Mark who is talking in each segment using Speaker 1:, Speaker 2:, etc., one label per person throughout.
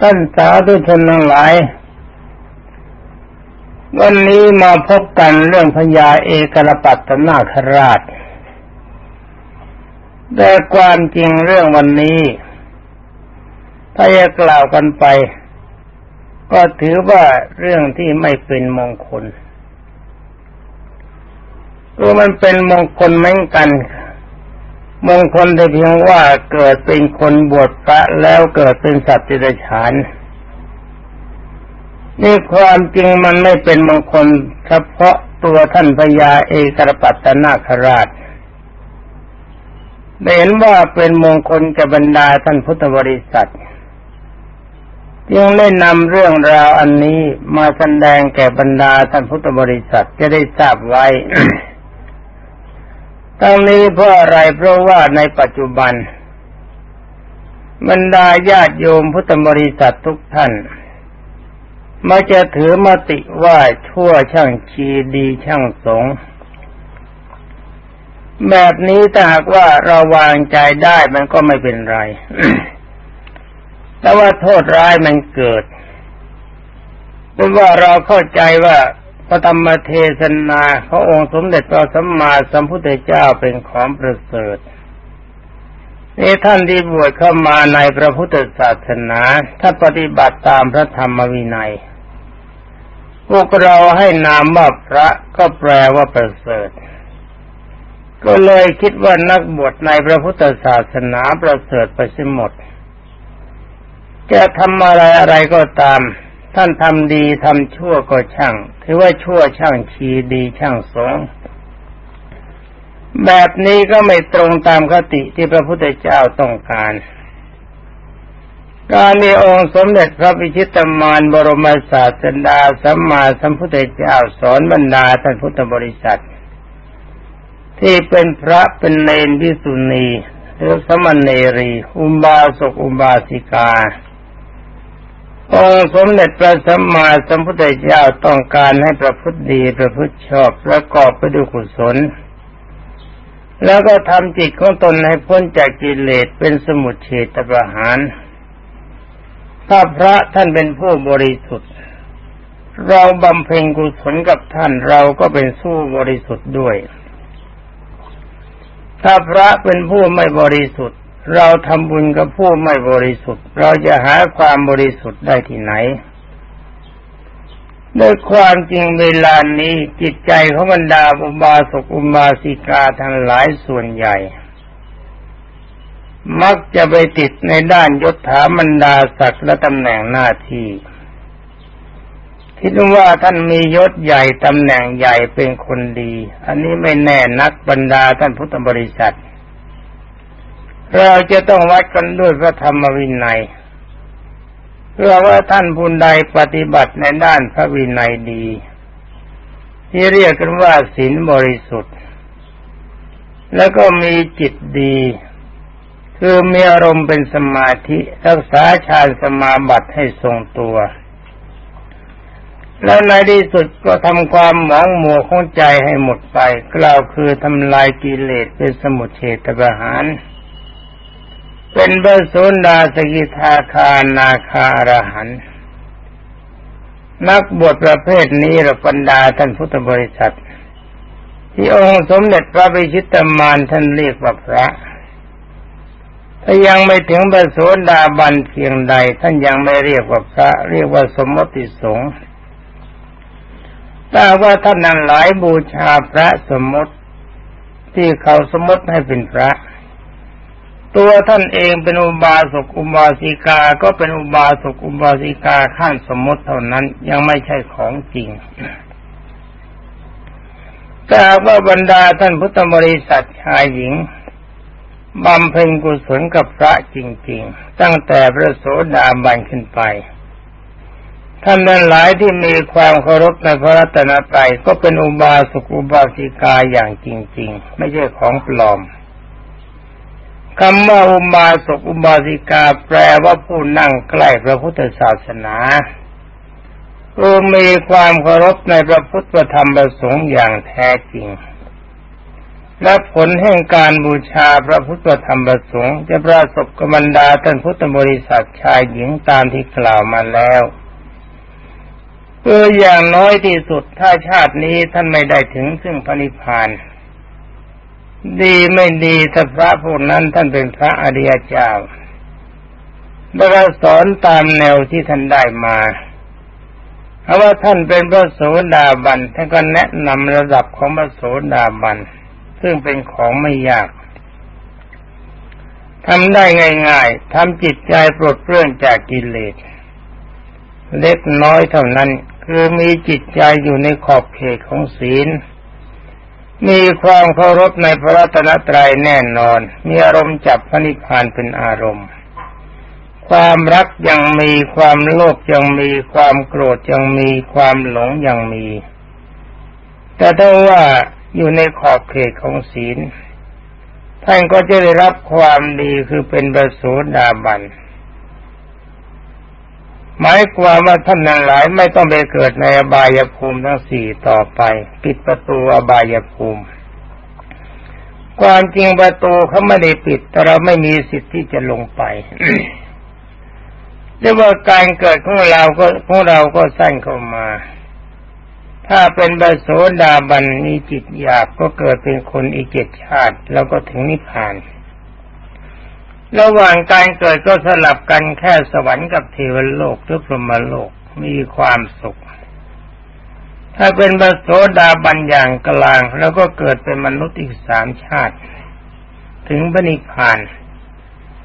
Speaker 1: ท่านสาธุชนทั้งหลาย วันนี้มาพบกันเรื่องพญาเอกรปัตตนาคราช แต่ความจริงเรื่องวันนี้ ถ้าจะกล่าวกันไป ก็ถือว่าเรื่องที่ไม่เป็นมงคลตัวมันเป็นมงคลเหมือนกัน มงคลแต่เพียงว่าเกิดเป็นคนบวชพระแล้วเกิดเป็นสัตว์ติรฉานนี่ความจริงมันไม่เป็นมงคลเฉพาะตัวท่านพญาเอกรปัตตนาคราชเห็นว่าเป็นมงคลกับบรรดาท่านพุทธบริษัทจึงได้นำเรื่องราวอันนี้มาแสดงแก่บรรดาท่านพุทธบริษัทจะได้ทราบไว้ ทั้งนี้เพราะอะไรเพราะว่าในปัจจุบันบรรดาญาติโยมพุทธบริษัททุกท่านมาจะถือมติว่าชั่วช่างชีดีช่างสงแบบนี้ถ้าหากว่าเราวางใจได้มันก็ไม่เป็นไร แต่ว่าโทษร้ายมันเกิดเพราะว่าเราเข้าใจว่า พระธรรมเทศนาขององค์สมเด็จพระสัมมาสัมพุทธเจ้าเป็นของประเสริฐนี่ท่านที่บวชเข้ามาในพระพุทธศาสนา ถ้าปฏิบัติตามพระธรรมวินัย พวกเราให้นามว่าพระก็แปลว่าประเสริฐ ก็เลยคิดว่านักบวชในพระพุทธศาสนาประเสริฐไปเสียหมดจะทำอะไรอะไรก็ตาม ท่านทำดีทำชั่วก็ช่าง ถือว่าชั่วช่างชีดีช่างสงแบบนี้ก็ไม่ตรงตามคติที่พระพุทธเจ้าต้องการ การมีองค์สมเด็จพระพิชิตมารบรมศาสดาสัมมาสัมพุทธเจ้าสอนบรรดาท่านพุทธบริษัท ที่เป็นพระเป็นเนรพิสุณีหรือสมณเนรี อุบาสกอุบาสิกา องค์สมเด็จพระสัมมาสัมพุทธเจ้าต้องการให้ประพฤติดีประพฤติชอบประกอบไปด้วยกุศล แล้วก็ทำจิตของตนให้พ้นจากกิเลสเป็นสมุทเฉตประหาร ถ้าพระท่านเป็นผู้บริสุทธิ์ เราบำเพ็ญกุศลกับท่านเราก็เป็นสู้บริสุทธิ์ด้วย ถ้าพระเป็นผู้ไม่บริสุทธิ์ เราทำบุญกับผู้ไม่บริสุทธิ์ เราจะหาความบริสุทธิ์ได้ที่ไหนด้วยความจริงเวลานี้จิตใจของบรรดาอุบาสกอุบาสิกาทั้งหลายส่วนใหญ่ มักจะไปติดในด้านยศถาบรรดาศักดิ์และตำแหน่งหน้าที่คิดว่าท่านมียศใหญ่ตำแหน่งใหญ่เป็นคนดี อันนี้ไม่แน่นักบรรดาท่านพุทธบริษัท เราจะต้องวัดกันด้วยพระธรรมวินัยเพื่อว่าท่านผู้ใดปฏิบัติในด้านพระวินัยดี ที่เรียกกันว่าศีลบริสุทธิ์ แล้วก็มีจิตดี คือมีอารมณ์เป็นสมาธิรักษาฌานสมาบัติให้ทรงตัว แล้วในที่สุดก็ทำความหมองมัวของใจให้หมดไป กล่าวคือทำลายกิเลสเป็นสมุทเฉตประหาร เป็นเบอร์สุนดาสกิทาคานาคาอรหันนักบวชประเภทนี้ระบรรดาท่านพุทธบริษัท ที่องค์สมเด็จพระบิชิตมานท่านเรียกว่าพระถ้ายังไม่ถึงเบอร์สุนดาบันเพียงใด ท่านยังไม่เรียกว่าพระ เรียกว่าสมมติสงฆ์ถ้าว่าท่านนั้นหลายบูชาพระสมมติที่เขาสมมติให้เป็นพระ ตัวท่านเองเป็นอุบาสกอุบาสิกาก็เป็นอุบาสกอุบาสิกาขั้นสมมติเท่านั้นยังไม่ใช่ของจริงแต่ว่าบรรดาท่านพุทธบริษัทชายหญิงบำเพ็ญกุศลกับพระจริง ๆ ตั้งแต่พระโสดาบันขึ้นไป ท่านนั้นหลายที่มีความเคารพในพระรัตนตรัยก็เป็นอุบาสกอุบาสิกาอย่างจริง ๆ ไม่ใช่ของปลอม คำว่าอุบาสกอุบาสิกาแปลว่าผู้นั่งใกล้พระพุทธศาสนาผู้มีความเคารพในพระพุทธธรรมประสงค์อย่างแท้จริง และผลแห่งการบูชาพระพุทธธรรมประสงค์จะประสบกบรรดาท่านพุทธบริษัทชายหญิงตามที่กล่าวมาแล้วเพื่ออย่างน้อยที่สุดถ้าชาตินี้ท่านไม่ได้ถึงซึ่งพระนิพพาน ดีไม่ดีถ้าพระพวกนั้นท่านเป็นพระอริยเจ้าแล้วก็สอนตามแนวที่ท่านได้มาเพราะว่าท่านเป็นพระโสดาบันท่านก็แนะนำระดับของพระโสดาบัน ซึ่งเป็นของไม่ยากทำได้ง่ายๆทำจิตใจปลดเปลื้องจากกิเลสเล็กน้อยเท่านั้น คือมีจิตใจอยู่ในขอบเขตของศีล มีความเคารพในพระรัตนตรัยแน่นอน มีอารมณ์จับพระนิพพานเป็นอารมณ์ ความรักยังมีความโลภยังมีความโกรธยังมีความหลงยังมี แต่ถ้าว่าอยู่ในขอบเขตของศีลท่านก็จะได้รับความดีคือเป็นประสูดาบัน หมายความว่าท่านนั้นหลายไม่ต้องไปเกิดในอบายภูมิทั้งสี่ต่อไป ปิดประตูอบายภูมิ ความจริงประตูเขาไม่ได้ปิดแต่เราไม่มีสิทธิ์ที่จะลงไปเรียกว่าการเกิดของเราก็ของเราก็สั้นเข้ามา ถ้าเป็นบโสดาบันมีจิตหยาบก็เกิดเป็นคนอีกเจ็ดชาติ แล้วก็ถึงนิพพาน ระหว่างการเกิดก็สลับกันแค่สวรรค์กับเทวโลกหรือพรหมโลกมีความสุข ถ้าเป็นบโสดาบันอย่างกลาง แล้วก็เกิดเป็นมนุษย์อีกสามชาติ ถึงพระนิพพาน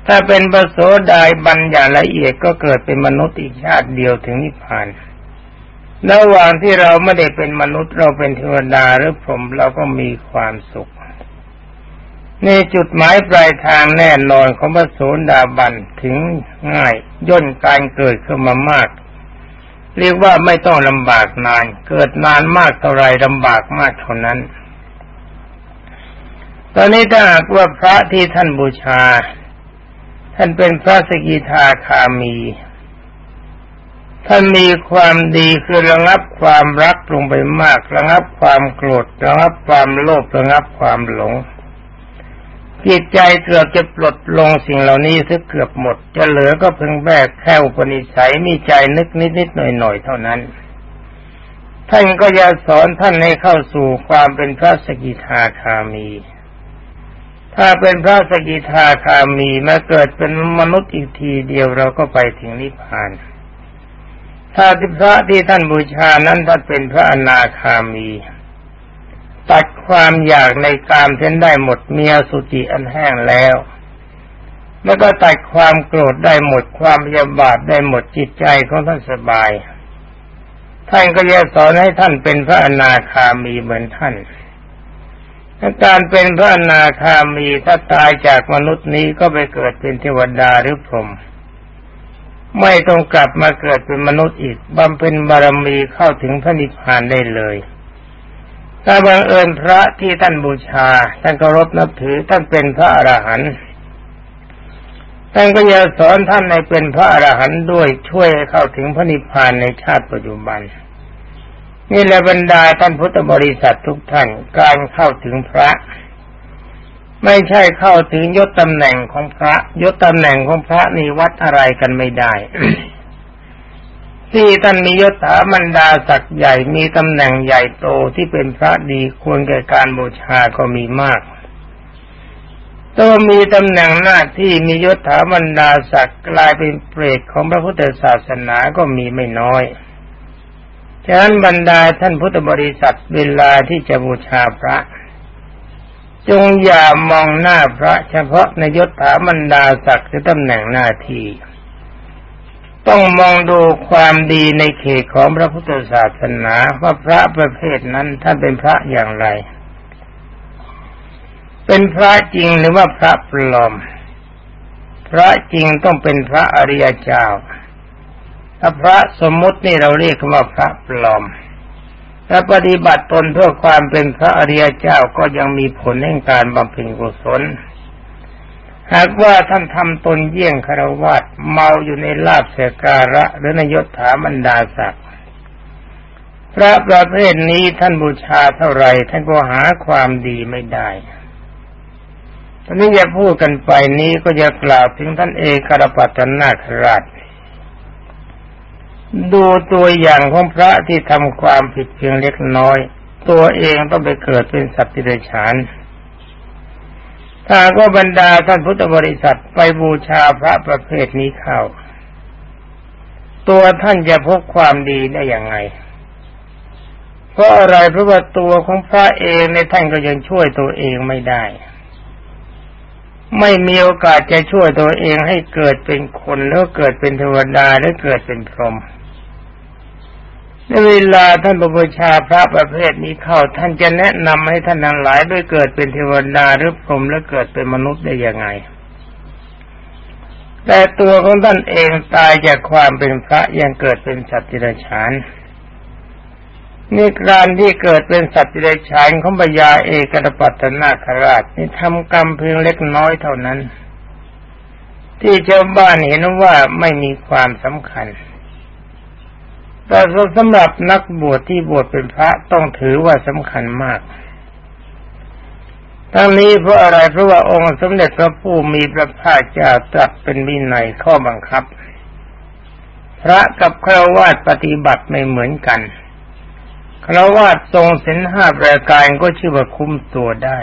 Speaker 1: ถ้าเป็นบโสดาบันอย่างละเอียดก็เกิดเป็นมนุษย์อีกชาติเดียวถึงนิพพานระหว่างที่เราไม่ได้เป็นมนุษย์เราเป็นเทวดาหรือผมเราก็มีความสุข ในจุดหมายปลายทางแน่นอนของพระโสดาบันถึงง่ายย่นการเกิดขึ้นมามาก เรียกว่าไม่ต้องลำบากนาน เกิดนานมากเท่าไรลำบากมากเท่านั้น ตอนนี้ถ้าหากว่าพระที่ท่านบูชา ท่านเป็นพระสกิทาคามี ท่านมีความดีคือระงับความรักลงไปมาก ระงับความโกรธระงับความโลภระงับความหลง จิตใจเกือบจะปลดลงสิ่งเหล่านี้ซะเกือบหมด จะเหลือก็เพียงแบกแค่อุปนิสัยมีใจนึกนิดนิดหน่อยหน่อยเท่านั้น ท่านก็จะสอนท่านให้เข้าสู่ความเป็นพระสกิทาคามี ถ้าเป็นพระสกิทาคามีมาเกิดเป็นมนุษย์อีกทีเดียวเราก็ไปถึงนิพพานถ้าพระที่ท่านบูชานั้นท่านเป็นพระอนาคามี ตัดความอยากในกามเส้นได้หมดเมียสุจิอันแห้งแล้ว แล้วก็ตัดความโกรธได้หมดความพยาบาทได้หมดจิตใจของท่านสบาย ท่านก็จะสอนให้ท่านเป็นพระอนาคามีเหมือนท่านการเป็นพระอนาคามีถ้าตายจากมนุษย์นี้ก็ไปเกิดเป็นเทวดาหรือพรหมไม่ต้องกลับมาเกิดเป็นมนุษย์อีกบำเพ็ญบารมีเข้าถึงพระนิพพานได้เลย ถ้าบังเอิญพระที่ท่านบูชาท่านเคารพนับถือท่านเป็นพระอรหันต์ท่านก็จะสอนท่านในเป็นพระอรหันต์ด้วยช่วยเข้าถึงพระนิพพานในชาติปัจจุบัน นี่แหละบรรดาท่านพุทธบริษัททุกท่านการเข้าถึงพระ ไม่ใช่เข้าถึงยศตำแหน่งของพระ ยศตำแหน่งของพระนี่วัดอะไรกันไม่ได้ ที่ท่านมียศถาบรรดาศักดิ์ใหญ่มีตำแหน่งใหญ่โตที่เป็นพระดีควรแก่การบูชาก็มีมากตัวมีตำแหน่งหน้าที่มียศถาบรรดาศักดิ์กลายเป็นเปรตของพระพุทธศาสนาก็มีไม่น้อยฉะนั้นบรรดาท่านพุทธบริษัทเวลาที่จะบูชาพระ จงอย่ามองหน้าพระเฉพาะในยศถาบรรดาศักดิ์หรือตำแหน่งหน้าที่ ต้องมองดูความดีในเขตของพระพุทธศาสนาว่าพระประเภทนั้นท่านเป็นพระอย่างไร เป็นพระจริงหรือว่าพระปลอม พระจริงต้องเป็นพระอริยเจ้าถ้าพระสมมุตินี่เราเรียกว่าพระปลอมและปฏิบัติตนเพื่อความเป็นพระอริยเจ้าก็ยังมีผลแห่งการบำเพ็ญกุศล หากว่าท่านทำตนเยี่ยงคารวะเมาอยู่ในลาบเสการะ หรือในยศถาบรรดาศักดิ์พระประเภทนี้ท่านบูชาเท่าไรท่านก็หาความดีไม่ได้ทีนี้จะพูดกันไปนี้ก็จะกล่าวถึงท่านเอกรปัตนาคราชดูตัวอย่างของพระที่ทำความผิดเพียงเล็กน้อย ตัวเองต้องไปเกิดเป็นสัตว์ที่เดชาน ถ้าก็บรรดาท่านพุทธบริษัทไปบูชาพระประเภทนี้เข้า ตัวท่านจะพบความดีได้อย่างไง เพราะอะไรเพราะว่าตัวของพระเองในท่านก็ยังช่วยตัวเองไม่ได้ ไม่มีโอกาสจะช่วยตัวเองให้เกิดเป็นคนแล้วเกิดเป็นเทวดาหรือเกิดเป็นพรหม ในเวลาท่านบูชาพระประเภทนี้เข้าท่านจะแนะนำให้ท่านทั้งหลายด้วยเกิดเป็นเทวดาหรือพรหมและเกิดเป็นมนุษย์ได้ยังไง แต่ตัวของท่านเองตายจากความเป็นพระยังเกิดเป็นสัตว์จิรชานนี่การที่เกิดเป็นสัตว์จิรชานของบยาเอกรปัตนาคราชนี่ทำกรรมเพียงเล็กน้อยเท่านั้น ที่ชาวบ้านเห็นว่าไม่มีความสำคัญ แต่สำหรับนักบวชที่บวชเป็นพระต้องถือว่าสำคัญมาก ทั้งนี้เพราะอะไรเพราะว่าองค์สมเด็จพระผู้มีพระภาคเจ้าตรัสเป็นวินัยข้อบังคับ พระกับฆราวาสปฏิบัติไม่เหมือนกันฆราวาสทรงศีลห้าประการก็ชื่อว่าคุ้มตัวได้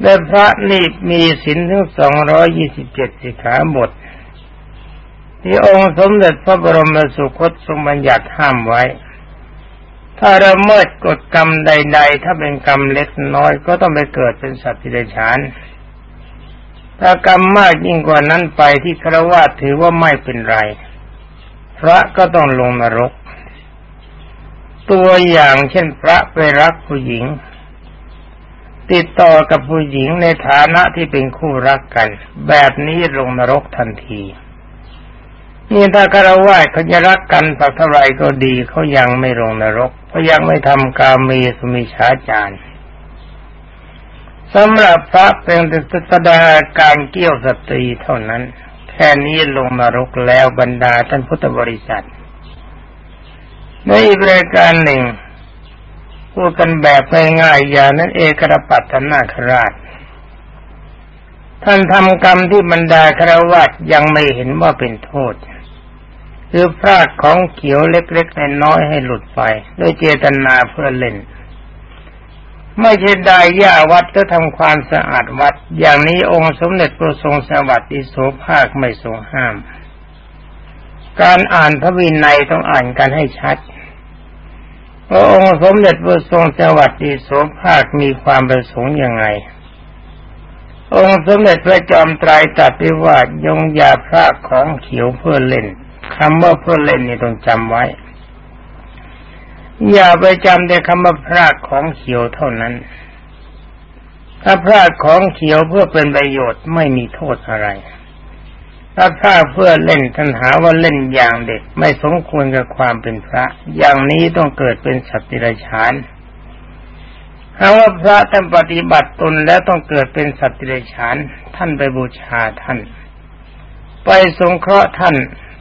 Speaker 1: แต่พระนี่มีศีลถึงสองร้อยี่สิบเจ็ดสิกขาบท ที่องค์สมเด็จพระบรมสุคตทรงบัญญัติห้ามไว้ ถ้าเราเมิดกฎกรรมใด ๆ ถ้าเป็นกรรมเล็กน้อยก็ต้องไปเกิดเป็นสัตว์ที่เดชานถ้ากรรมมากยิ่งกว่านั้นไปที่ครวาถือว่าไม่เป็นไร พระก็ต้องลงนรก ตัวอย่างเช่นพระไปรักผู้หญิง ติดต่อกับผู้หญิงในฐานะที่เป็นคู่รักกัน แบบนี้ลงนรกทันที นี่ถ้าคารวะเขาจะรักกันสักเท่าไรก็ดีเขายังไม่ลงนรกเขายังไม่ทำกามีสมิชาจารสำหรับพระเป็นแสดงการเกี่ยวสตรีเท่านั้น แค่นี้ลงนรกแล้วบรรดาท่านพุทธบริษัท ในอีกรายการหนึ่งพูดกันแบบง่ายๆอย่างนั้นเอกรปัตนาคราช ท่านทำกรรมที่บรรดาครวัตยังไม่เห็นว่าเป็นโทษ คือพลาดของเขียวเล็กๆน้อยๆให้หลุดไปด้วยเจตนาเพื่อเล่น ไม่ใช่ได้ย่าวัดก็ทำความสะอาดวัด อย่างนี้องค์สมเด็จพระทรงสวัสดิโสภาคไม่ทรงห้าม การอ่านพระวินัยต้องอ่านกันให้ชัดพระองค์สมเด็จพระทรงสวัสดิโสภาคมีความประสงค์ยังไง องค์สมเด็จพระจอมไตรตรัสว่ายงยาพระของเขียวเพื่อเล่น คำว่าเพื่อเล่นนี่ต้องจำไว้ อย่าไปจำแต่คำว่าพรากของเขียวเท่านั้น ถ้าพรากของเขียวเพื่อเป็นประโยชน์ไม่มีโทษอะไร ถ้าพรากเพื่อเล่นทันหาว่าเล่นอย่างเด็กไม่สมควรกับความเป็นพระ อย่างนี้ต้องเกิดเป็นสัตว์ดิรัจฉานถ้าว่าพระท่านปฏิบัติตนแล้วต้องเกิดเป็นสัตว์ดิรัจฉานท่านไปบูชาท่าน ไปสงเคราะห์ท่าน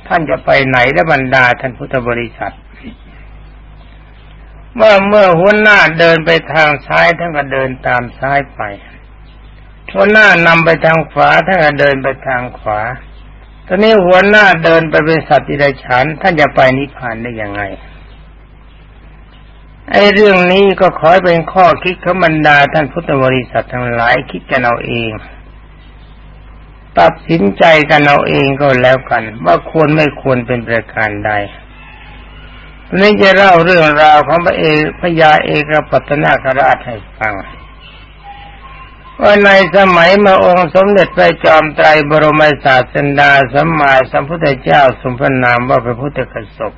Speaker 1: ท่านจะไปไหนและบรรดาท่านพุทธบริษัทเมื่อเมื่อหัวหน้าเดินไปทางซ้ายท่านก็เดินตามซ้ายไปหัวหน้านำไปทางขวาท่านก็เดินไปทางขวา ตอนนี้หัวหน้าเดินไปเป็นสัตว์ที่ไรฉันท่านจะไปนิพพานได้ยังไงไอ้เรื่องนี้ก็ขอเป็นข้อคิดของบรรดาท่านพุทธบริษัททั้งหลายคิดกันเอาเอง ตัดสินใจกันเอาเองก็แล้วกัน ว่าควรไม่ควรเป็นประการใดนี้จะเล่าเรื่องราวของพระเอกพระยาเอกปัตนาคราชให้ฟังว่าในสมัยมาองค์สมเด็จพระจอมไตรบรมศาสดาสัมมาสัมพุทธเจ้าสมพนามว่าพระพุทธกสบ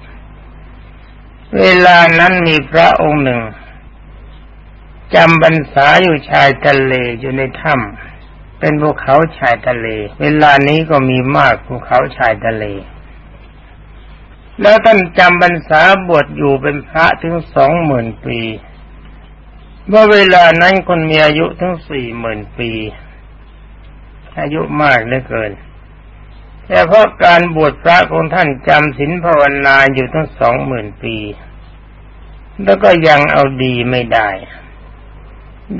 Speaker 1: เวลานั้นมีพระองค์หนึ่งจำบรรษาอยู่ชายทะเลอยู่ในถ้ำ เป็นภูเขาชายทะเล เวลานี้ก็มีมากภูเขาชายทะเล แล้วท่านจำบรรษาบวชอยู่เป็นพระถึงสองหมื่นปี เมื่อเวลานั้นคนมีอายุถึงสี่หมื่นปี อายุมากเหลือเกิน แต่เพราะการบวชพระของท่านจำศีลภาวนาอยู่ทั้งสองหมื่นปี แล้วก็ยังเอาดีไม่ได้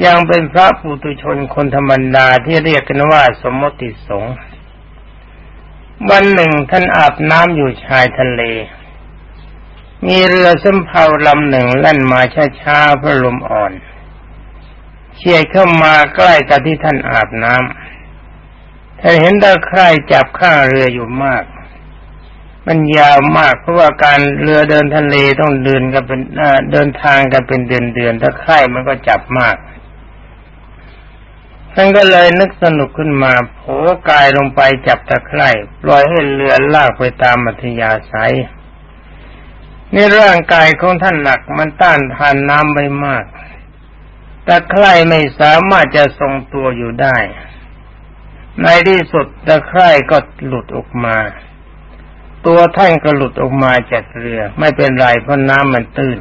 Speaker 1: ยังเป็นพระปุตุชนคนธรรมดาที่เรียกกันว่าสมมติสงฆ์วันหนึ่งท่านอาบน้ำอยู่ชายทะเล มีเรือสำเภาลำหนึ่งแล่นมาช้าๆเพราะลมอ่อนเฉียดเข้ามาใกล้กับที่ท่านอาบน้ำท่านเห็นตะไคร่จับข้างเรืออยู่มาก มันยาวมากเพราะว่าการเรือเดินทะเลต้องเดินกันเป็นเดินทางกันเป็นเดือนๆตะไคร่มันก็จับมาก ท่านก็เลยนึกสนุกขึ้นมาโผกายลงไปจับตะไคร่ปล่อยให้เรือลากไปตามมัธยาศัยนี่ร่างกายของท่านหนักมันต้านทานน้ำไปมากตะไคร่ไม่สามารถจะทรงตัวอยู่ได้ ในที่สุดตะไคร่ก็หลุดออกมา ตัวท่านก็หลุดออกมาจากเรือ ไม่เป็นไรเพราะน้ำมันตื้น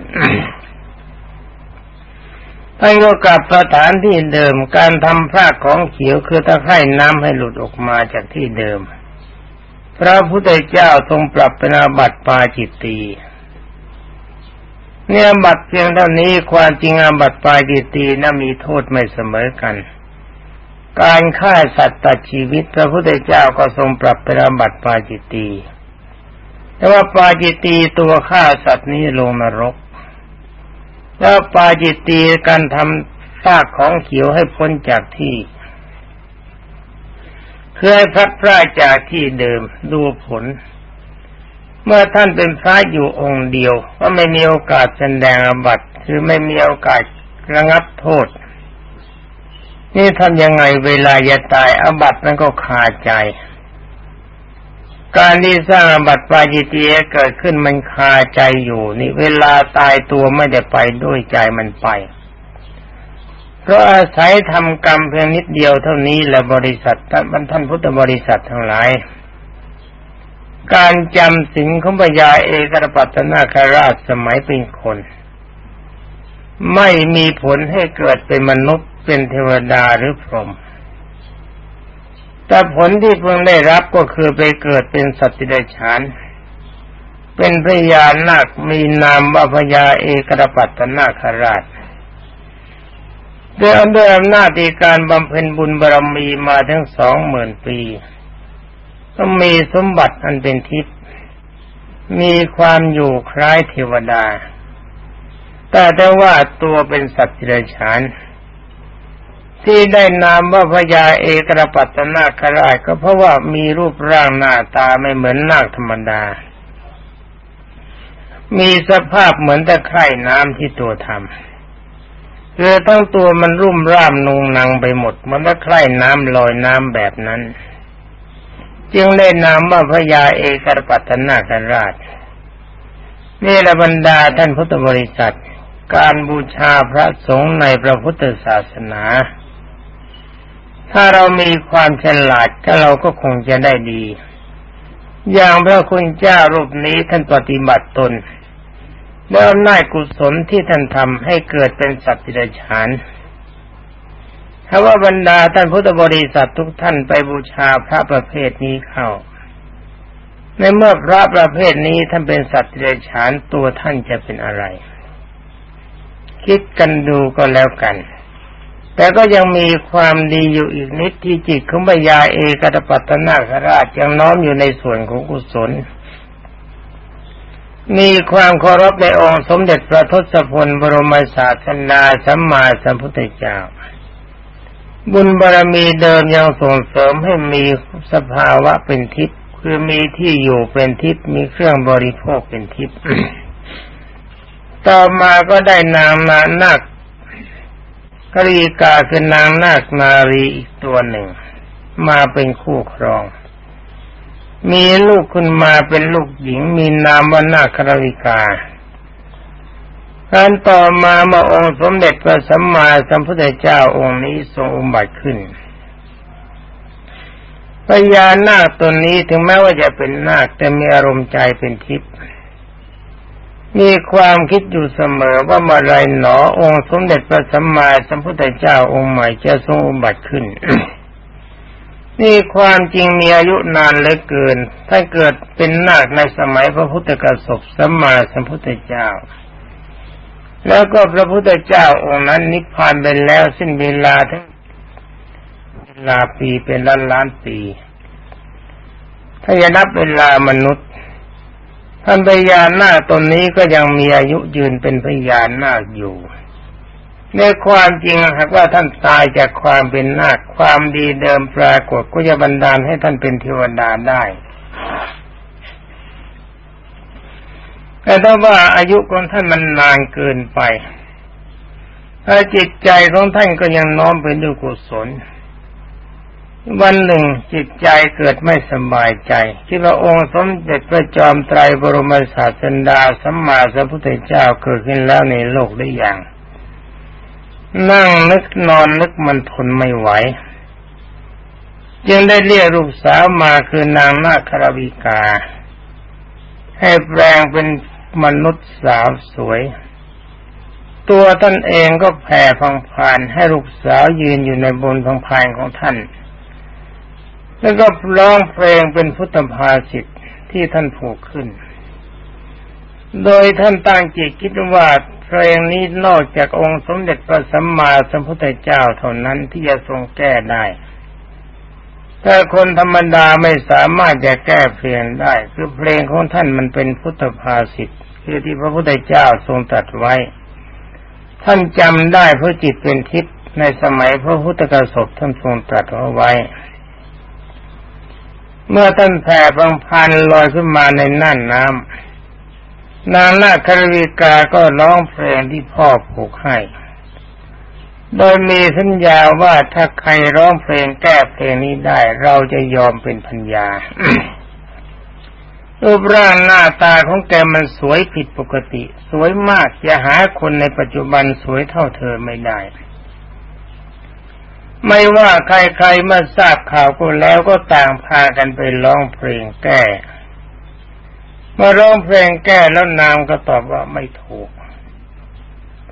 Speaker 1: ท่านก็กลับสถานที่เดิม การทำพระของเขียวคือตะไคร่น้ำให้หลุดออกมาจากที่เดิม พระพุทธเจ้าทรงปรับเป็นอาบัติปาจิตตีเนี่ยบัตรเพียงเท่านี้ความจริงอาบัติปาจิตตีนั้นมีโทษไม่เสมอกัน การฆ่าสัตว์ตัดชีวิต พระพุทธเจ้าก็ทรงปรับเป็นอาบัติปาจิตตีแต่ว่าปาจิตตีตัวฆ่าสัตว์นี้ลงนรก แล้วปาจิตตีการทำซากของเขียวให้พ้นจากที่เคยพัดพระจากที่เดิมดูผล เมื่อท่านเป็นพระอยู่องค์เดียว ก็ไม่มีโอกาสแสดงอบัตคือไม่มีโอกาสระงับโทษ นี่ทำยังไงเวลาจะตายอบัตนั้นก็คาใจ การที่สร้างบัตรปาจิตีเกิดขึ้นมันคาใจอยู่นี่เวลาตายตัวไม่ได้ไปด้วยใจมันไป เพราะอาศัยทำกรรมเพียงนิดเดียวเท่านี้และบริษัทท่านท่านพุทธบริษัททั้งหลาย การจำสิ่งของพญาเอกรปัตนาคาราชสมัยเป็นคน ไม่มีผลให้เกิดเป็นมนุษย์เป็นเทวดาหรือพรหม แต่ผลที่เพิ่งได้รับก็คือไปเกิดเป็นสัตว์เดชาน เป็นพญานาคมีนามว่าพญาเอกรปัตตนาคราชด้วยอำนาจในการบำเพ็ญบุญบารมีมาทั้งสองหมื่นปีก็มีสมบัติอันเป็นทิพย์มีความอยู่คล้ายเทวดา แต่ได้ว่าตัวเป็นสัตว์เดรัจฉาน ที่ได้นามว่าพญาเอกรปัตนาคราชก็เพราะว่ามีรูปร่างหน้าตาไม่เหมือนนาคธรรมดา มีสภาพเหมือนตะไคร่น้ำที่ตัวทำคือทั้งตัวมันรุ่มร่ามนุงนังไปหมด มันตะไคร่น้ำลอยน้ำแบบนั้น จึงได้นามว่าพญาเอกรปัตนาคราช นี่ละบรรดาท่านพุทธบริษัท การบูชาพระสงฆ์ในพระพุทธศาสนา ถ้าเรามีความฉลาดก็เราก็คงจะได้ดี อย่างพระคุณเจ้ารูปนี้ท่านปฏิบัติตนแล้วน่ากุศลที่ท่านทำให้เกิดเป็นสัตว์ดิฉานถ้าว่าบรรดาท่านพุทธบริษัททุกท่านไปบูชาพระประเภทนี้เข้า ในเมื่อพระประเภทนี้ท่านเป็นสัตว์ดิฉานตัวท่านจะเป็นอะไร คิดกันดูก็แล้วกัน แต่ก็ยังมีความดีอยู่อีกนิดที่จิตของพญาเอกตปัตนาคราชยังน้อมอยู่ในส่วนของกุศล มีความเคารพในองค์สมเด็จพระทศพลบรมศาสนาสัมมาสัมพุทธเจ้า บุญบารมีเดิมยังส่งเสริมให้มีสภาวะเป็นทิพย์คือมีที่อยู่เป็นทิพย์มีเครื่องบริโภคเป็นทิพย์ต่อมาก็ได้นามนานัก กรีกาคือนางนาคนารีอีกตัวหนึ่ง มาเป็นคู่ครอง มีลูกคุณมาเป็นลูกหญิงมีนามว่านาครวิกาการต่อมามาองค์สมเด็จพระสัมมาสัมพุทธเจ้าองค์นี้ทรงอุบัติขึ้นพญานาคตนนี้ถึงแม้ว่าจะเป็นนาคแต่มีอารมณ์ใจเป็นทิพย์ มีความคิดอยู่เสมอว่าเมื่อไรหนอองค์สมเด็จพระสัมมาสัมพุทธเจ้าองค์ใหม่จะทรงอุบัติขึ้น นี่ความจริงมีอายุนานเหลือเกิน ถ้าเกิดเป็นนาคในสมัยพระพุทธกสบสัมมาสัมพุทธเจ้า แล้วก็พระพุทธเจ้าองค์นั้นนิพพานไปแล้วสิ้นเวลาทั้งเวลาปีเป็นล้านล้านปี ถ้าจะนับเวลามนุษย์ ท่านพญานาคตนนี้ก็ยังมีอายุยืนเป็นพญานาคอยู่ ในความจริงหากว่าท่านตายจากความเป็นนาคความดีเดิมปรากฏก็จะบันดาลให้ท่านเป็นเทวดาได้แต่ถ้าว่าอายุของท่านมันนานเกินไปถ้าจิตใจของท่านก็ยังน้อมไปด้วยกุศล วันหนึ่งจิตใจเกิดไม่สบายใจ คิดว่าองค์สมเด็จพระจอมไตรบรมศาสดาสัมมาสัมพุทธเจ้าเกิดขึ้นแล้วในโลกได้อย่าง นั่งนึกนอนนึกมันทนไม่ไหว จึงได้เรียกลูกสาวมาคือนางนาคราวิกา ให้แปลงเป็นมนุษย์สาวสวย ตัวท่านเองก็แผ่พังพานให้ลูกสาวยืนอยู่ในบนพังพานของท่าน แล้วก็ร้องเพลงเป็นพุทธภาษิตที่ท่านผูกขึ้น โดยท่านตั้งจิตคิดว่าเพลงนี้นอกจากองค์สมเด็จพระสัมมาสัมพุทธเจ้าเท่านั้นที่จะทรงแก้ได้ ถ้าคนธรรมดาไม่สามารถจะแก้เพลงได้ คือเพลงของท่านมันเป็นพุทธภาษิตคือที่พระพุทธเจ้าทรงตรัสไว้ ท่านจำได้เพราะจิตเป็นทิพย์ในสมัยพระพุทธกสบท่านทรงตรัสเอาไว้ เมื่อท่านแผ่บางพันลอยขึ้นมาในน่านน้ำนางนาคารวิกาก็ร้องเพลงที่พ่อผูกให้ โดยมีสัญญาว่าถ้าใครร้องเพลงแก้เพลงนี้ได้ เราจะยอมเป็นพัญญารูปร่างหน้าตาของแกมันสวยผิดปกติ สวยมากจะหาคนในปัจจุบันสวยเท่าเธอไม่ได้ ไม่ว่าใครๆมาทราบข่าวก็แล้วก็ต่างพากันไปร้องเพลงแก้เมาร้องเพลงแก้แล้วนางก็ตอบว่าไม่ถูก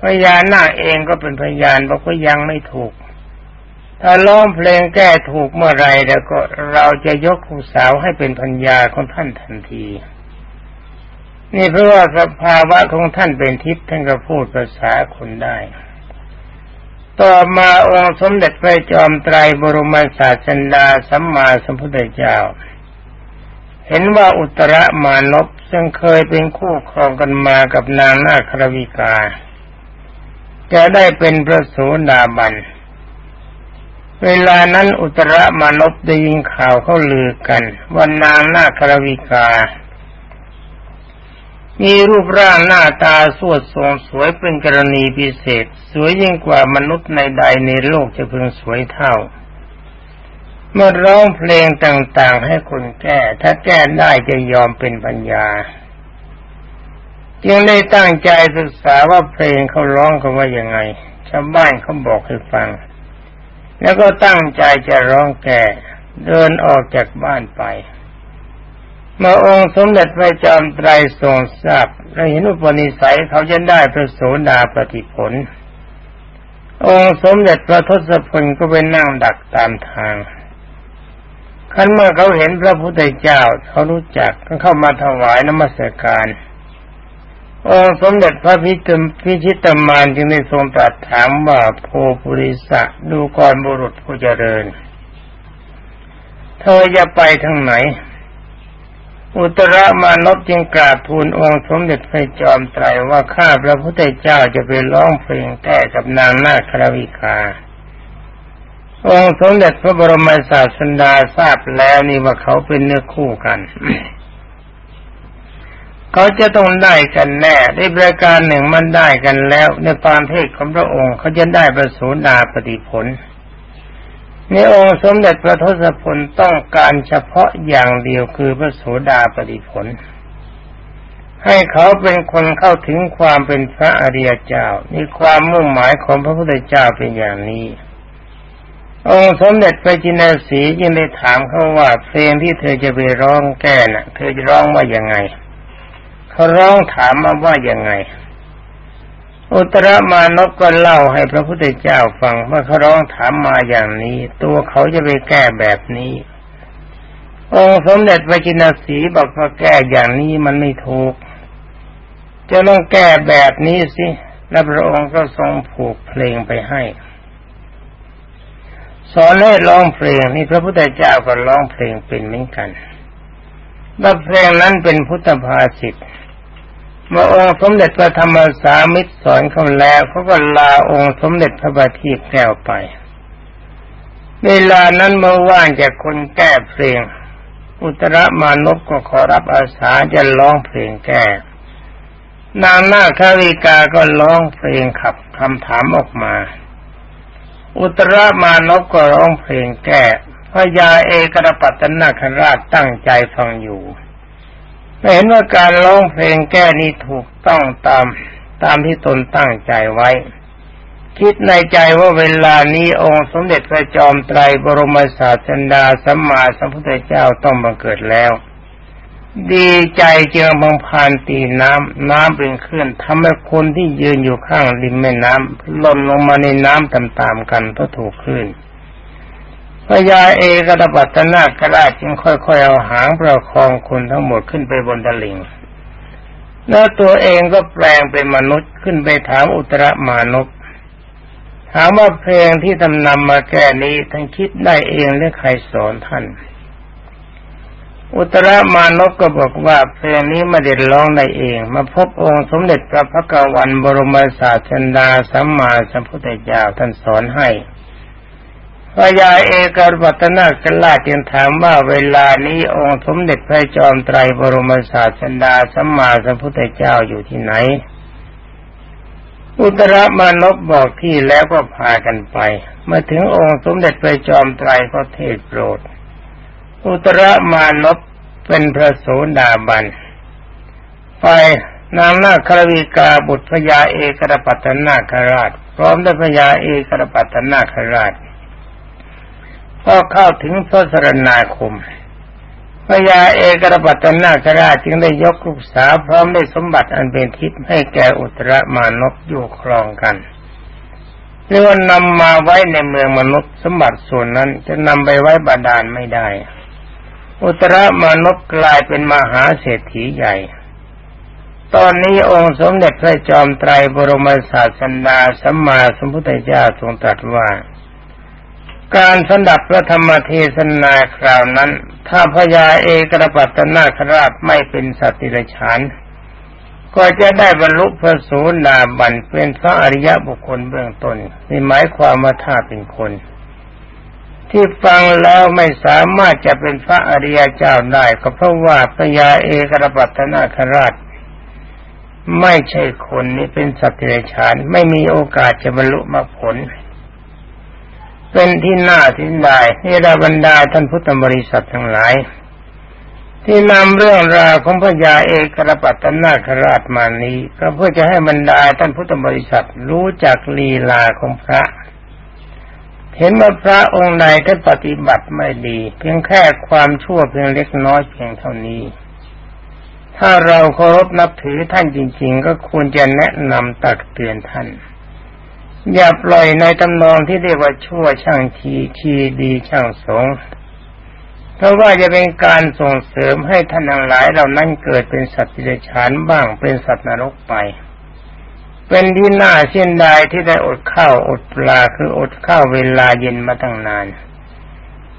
Speaker 1: พญานาคเองก็เป็นพยานบอกว่ายังไม่ถูก ถ้าร้องเพลงแก้ถูกเมื่อไรแล้วก็เราจะยกผู้สาวให้เป็นพัญญาของท่านทันที นี่เพราะว่าสภาวะของท่านเป็นทิพย์ท่านก็พูดภาษาคนได้ ต่อมาองค์สมเด็จพระจอมไตรบรมศาสดาสัมมาสัมพุทธเจ้า เห็นว่าอุตรมานพซึ่งเคยเป็นคู่ครองกันมากับนางนาครวิกา จะได้เป็นพระโสดาบัน เวลานั้นอุตรมานพได้ยินข่าวเขาลือกันว่านางนาครวิกา มีรูปร่างหน้าตาสวดทรงสวยเป็นกรณีพิเศษ สวยยิ่งกว่ามนุษย์ในใดในโลกจะพึงสวยเท่า เมื่อร้องเพลงต่างๆให้คนแก้ ถ้าแก้ได้จะยอมเป็นปัญญา จึงได้ตั้งใจศึกษาว่าเพลงเขาร้องกันว่ายังไงชาวบ้านเขาบอกให้ฟัง แล้วก็ตั้งใจจะร้องแก่ เดินออกจากบ้านไป เมื่อองค์สมเด็จพระจอมไตรทรงทราบและเห็นอุปนิสัยเขาจะได้พระโสดาปฏิผล องค์สมเด็จพระทศพลก็ไปนั่งดักตามทางขั้นเมื่อเขาเห็นพระพุทธเจ้าเขารู้จักก็เข้ามาถวายนมัสการ องค์สมเด็จพระพิจิตพิชิตมานจึงได้ทรงตรัสถามว่าโพปุริสะดูกรบุรุษผู้เจริญ เธอจะไปทางไหน อุตรามานพจึงกราบทูลองค์สมเด็จพระจอมไตรว่าข้าพระพุทธเจ้าจะไปร้องเพลงแก้กับนางนาคราวิกา องค์สมเด็จพระบรมศาสดาทราบแล้วนี่ว่าเขาเป็นเนื้อคู่กันเขาจะต้องได้กันแน่ในประการหนึ่งมันได้กันแล้ว ในปานเทศของพระองค์เขาจะได้ประสูดาปฏิผล นองค์สมเด็จพระทศพลต้องการเฉพาะอย่างเดียวคือพระโสดาปฏิผล ให้เขาเป็นคนเข้าถึงความเป็นพระอริยเจ้านี่ความมุ่งหมายของพระพุทธเจ้าเป็นอย่างนี้ องค์สมเด็จพระจินสียังได้ถามเขาว่าเพลงที่เธอจะไปร้องแก้น่ะ เธอจะร้องว่ายังไง เขาร้องถามมาว่ายังไง อุตรมานพก็เล่าให้พระพุทธเจ้าฟังว่าเขาร้องถามมาอย่างนี้ ตัวเขาจะไปแก้แบบนี้ องค์สมเด็จพระจินสีบอกว่าแก้อย่างนี้มันไม่ถูก จะต้องแก้แบบนี้สิ และพระองค์ก็ทรงผูกเพลงไปให้ สอนให้ร้องเพลงนี่พระพุทธเจ้าก็ร้องเพลงเป็นเหมือนกันว่าเพลงนั้นเป็นพุทธภาษิต เมื่อองค์สมเด็จพระธรรมสามิตรสอนเขาแล้วเขาก็ลาองค์สมเด็จพระบาทีแก้วไป เวลานั้นเมื่อว่างจากคนแก้เพลง อุตรมานพก็ขอรับอาสาจะร้องเพลงแก้นางนาคาวิกาก็ร้องเพลงขับคำถามออกมา อุตรมานพก็ร้องเพลงแก้พระยาเอกรปัตตนาคราชตั้งใจฟังอยู่ เห็นว่าการร้องเพลงแก้นี้ถูกต้องตามตามที่ตนตั้งใจไว้ คิดในใจว่าเวลานี้องค์สมเด็จพระจอมไตรบรมศาสดาสัมมาสัมพุทธเจ้าต้องบังเกิดแล้ว ดีใจเจียงบังพานตีน้ำน้ำเป็นคลื่นทำให้คนที่ยืนอยู่ข้างริมแม่น้ำหล่นลงมาในน้ำตามๆกันเพราะถูกคลื่น พญาเอกระปัตนากราชจึงค่อยๆเอาหางประคองคนทั้งหมดขึ้นไปบนตลิ่งแล้วตัวเองก็แปลงเป็นมนุษย์ขึ้นไปถามอุตรมานพถามว่าเพลงที่ทำนำมาแก้นี้ท่านคิดได้เองหรือใครสอนท่าน อุตรมานพก็บอกว่าเพลงนี้ม่ได้ร้องได้เอง มาพบองค์สมเด็จพระพักวันบรมศาสดาสัมมาสัมพุทธเจ้าท่านสอนให้ พระยาเอกรวัตนากลาจึงถามว่าเวลานี้องค์สมเด็จพระจอมไตรบรมศาสดาสัมมาสัมพุทธเจ้าอยู่ที่ไหน อุตรมานพบอกที่แล้วก็พากันไปเมื่อถึงองค์สมเด็จพระจอมไตรก็เทศโปรด อุตรมานพเป็นพระโสดาบัน ไปนางนาครวิกาบุตรพญาเอกรปัตนาคราช พร้อมด้วยพญาเอกรปัตนาคราช ก็เข้าถึงพระสรณาคมพญาเอกรปัตนาคราชจึงได้ยกลูกสาวพร้อมได้สมบัติอันเป็นทิพย์ให้แก่อุตรมานพอยู่ครองกันเรียกว่านำมาไว้ในเมืองมนุษย์สมบัติส่วนนั้นจะนำไปไว้บาดาลไม่ได้ อุตรมานพกลายเป็นมหาเศรษฐีใหญ่ ตอนนี้องค์สมเด็จพระจอมไตรบรมศาสดาสัมมาสัมพุทธเจ้าทรงตรัสว่า การสดับพระธรรมเทศนาคราวนั้น ถ้าพญาเอกรปัตนาคราชไม่เป็นสัตติรฉานก็จะได้บรรลุพระโสดาบันเป็นพระอริยบุคคลเบื้องต้นนี่หมายความว่าถ้าเป็นคน ที่ฟังแล้วไม่สามารถจะเป็นพระอริยเจ้าได้ก็เพราะว่าพญาเอกรปัตนาคราช ไม่ใช่คนนี่เป็นสัตว์เดรัจฉานไม่มีโอกาสจะบรรลุมรรคผล เป็นที่น่าทินได้นี่ราบรรดาท่านพุทธบริษัททั้งหลาย ที่นำเรื่องราวของพระยาเอกรปัตตนาคราชมานี้ ก็เพื่อจะให้บรรดาท่านพุทธบริษัทรู้จักลีลาของพระ เห็นว่าพระองค์ใดท่านปฏิบัติไม่ดี เพียงแค่ความชั่วเพียงเล็กน้อยเพียงเท่านี้ ถ้าเราเคารพนับถือท่านจริง ๆ ก็ควรจะแนะนำตักเตือนท่าน อย่าปล่อยในตำนองที่เรียกว่าชั่วช่างทีทีดีช่างสงเพราะว่าจะเป็นการส่งเสริมให้ท่านทั้งหลายเหล่านั้นเกิดเป็นสัตว์ดิฉานบ้างเป็นสัตว์นรกไป เป็นที่น่าเสียดายที่ได้อดข้าวอดปลาคืออดข้าวเวลาเย็นมาตั้งนาน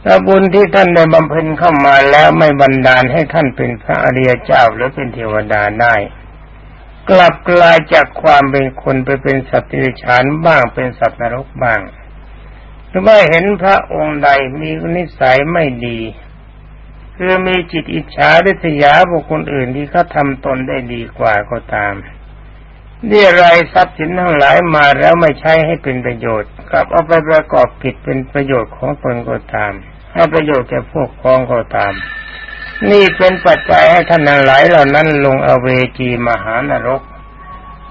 Speaker 1: และบุญที่ท่านได้บำเพ็ญเข้ามาแล้วไม่บันดาลให้ท่านเป็นพระอริยเจ้าหรือเป็นเทวดาได้ กลับกลายจากความเป็นคนไปเป็นสัตว์ดิฉานบ้างเป็นสัตว์นรกบ้างหรือว่าเห็นพระองค์ใดมีนิสัยไม่ดีคือมีจิตอิจฉาริษยาบุคคลอื่นที่เขาทำตนได้ดีกว่าก็ตามเรียรายทรัพย์สินทั้งหลายมาแล้วไม่ใช้ให้เป็นประโยชน์กลับเอาไปประกอบผิดเป็นประโยชน์ของตนก็ตาม ให้ประโยชน์แก่พวกพ้องก็ตาม นี่เป็นปัจจัยให้ท่านหลายเหล่านั้นลงอเวจีมหานรก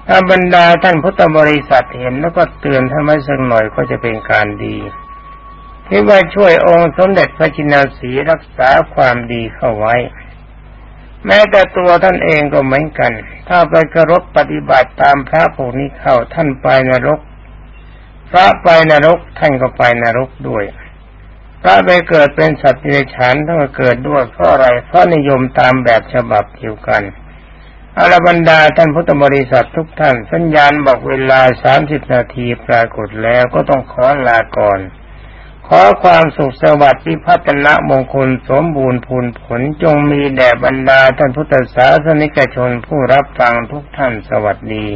Speaker 1: ถ้าบรรดาท่านพุทธบริษัทเห็นแล้วก็เตือนท่านไว้สักหน่อยก็จะเป็นการดีที่ว่าช่วยองค์สมเด็จพระจินาสีรักษาความดีเข้าไว้ แม้แต่ตัวท่านเองก็เหมือนกัน ถ้าไปกรบปฏิบัติตามพระผู้นี้เข้าท่านไปนรก พระไปนรกท่านก็ไปนรกด้วย พระไปเกิดเป็นสัตว์ในฉานต้องเกิดด้วยเพราะอะไรเพราะนิยมตามแบบฉบับเดียวกันอารบรรดาท่านพุทธบริษัททุกท่าน สัญญาณบอกเวลาสามสิบนาทีปรากฏแล้วก็ต้องขอลาก่อน ขอความสุขสวัสดิ์พิพัฒนะมงคลสมบูรณ์พูนผลจงมีแด่บรรดาท่านพุทธศาสนิกชนผู้รับฟังทุกท่านสวัสดี